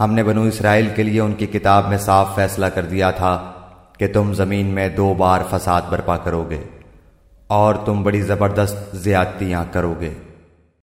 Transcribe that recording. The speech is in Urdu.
ہم نے بنو اسرائیل کے لیے ان کی کتاب میں صاف فیصلہ کر دیا تھا کہ تم زمین میں دو بار فساد برپا کرو گے اور تم بڑی زبردست زیادتیاں کرو گے۔